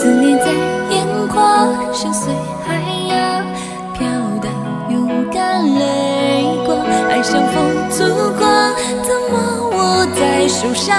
思念在眼眶，深邃海洋，飘荡勇敢泪光，爱像风烛光，怎么握在手上？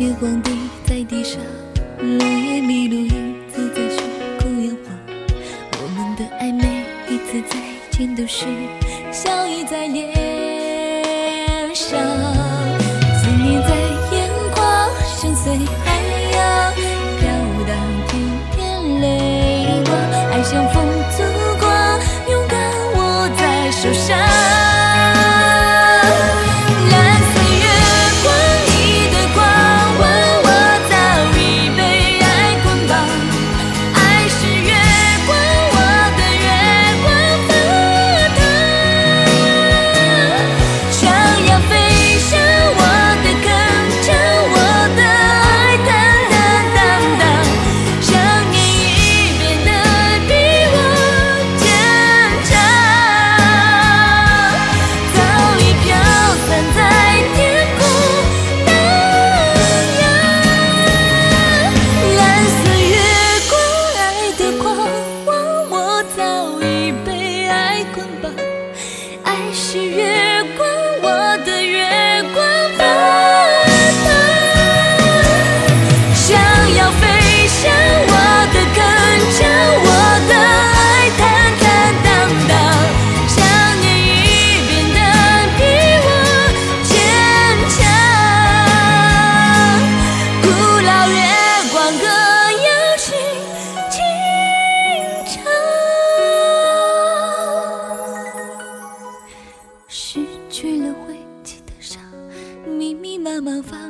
月光滴在地上，落叶迷路影子在虚空摇晃。我们的爱，每一次再见都是笑意在脸上，思念在眼眶，深邃